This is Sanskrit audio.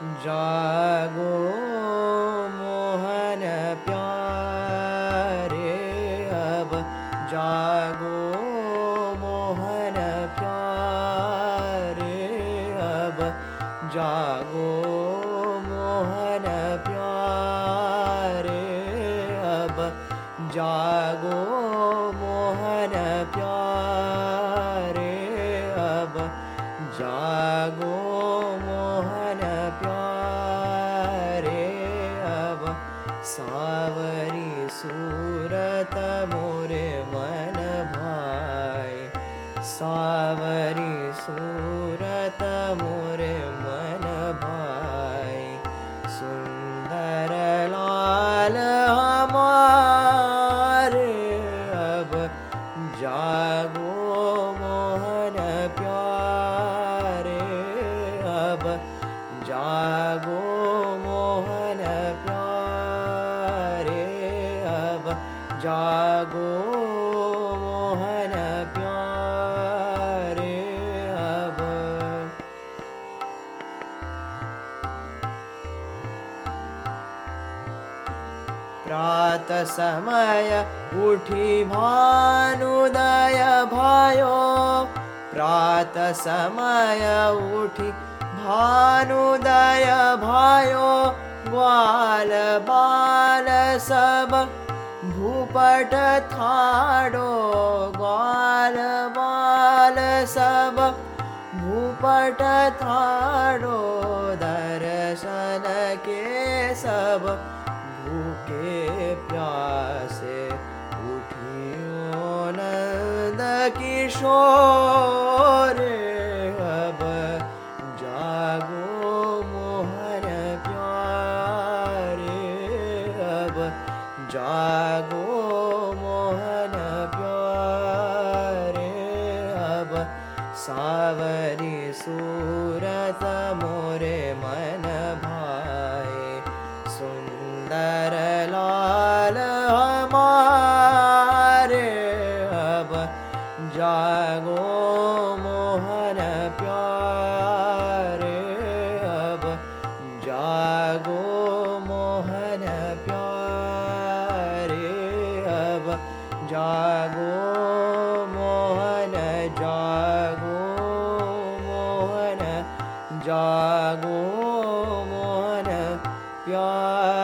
जागो मोहन प्यारे अब जागो मोहन प्यारे अब जागो मोहन प्यारे अब जागो मोहन प्यारे सावरी सूरत मोरे मन भाई। सुंदर लाल अब जागो मोहन प्यारे अब जागो मोहन प्यारे अब जागो प्रात समय उठी भानुदय भयो। प्रात समय उठी भानुदय भयो। बाल सब भूपट थाडो। सब भूपट थाडो। दर्शन के सब प्यासे उठियो नंद किशोर अब जागो मोहन प्यारे अब जागो मोहन प्यारे अब सावरी सूरत मोरे मन जागो मोहन प्यारे अब जागो मोहन प्यारे अब जागो मोहन जागो मोहन जागो मोहन प्यारे